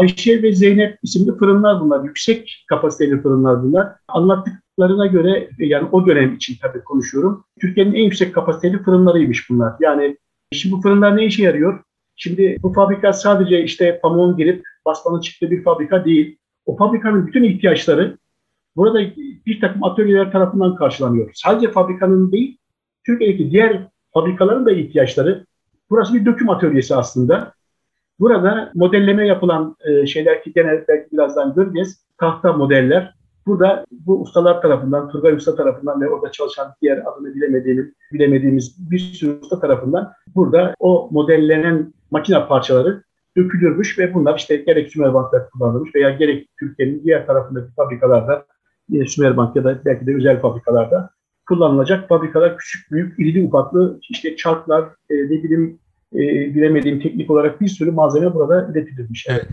Ayşe ve Zeynep isimli fırınlar bunlar. Yüksek kapasiteli fırınlar bunlar. Anlattıklarına göre yani o dönem için tabii konuşuyorum. Türkiye'nin en yüksek kapasiteli fırınlarıymış bunlar. Yani şimdi bu fırınlar ne işe yarıyor? Şimdi bu fabrika sadece işte pamuğun girip basmanın çıktığı bir fabrika değil. O fabrikanın bütün ihtiyaçları burada bir takım atölyeler tarafından karşılanıyor. Sadece fabrikanın değil, Türkiye'deki diğer fabrikaların da ihtiyaçları. Burası bir döküm atölyesi aslında. Burada modelleme yapılan e, şeyler ki gene belki birazdan göreceğiz. Tahta modeller. Burada bu ustalar tarafından, Turgay Usta tarafından ve orada çalışan diğer adını bilemediğimiz, bilemediğimiz bir sürü usta tarafından burada o modellenen makine parçaları dökülürmüş ve bunlar işte gerek Sümerbank'ta kullanılmış veya gerek Türkiye'nin diğer tarafındaki fabrikalarda yine Sümerbank ya da belki de özel fabrikalarda kullanılacak fabrikalar küçük, büyük, irili ufaklı işte çarklar, e, ne bileyim e, bilemediğim teknik olarak bir sürü malzeme burada üretilirmiş. Evet.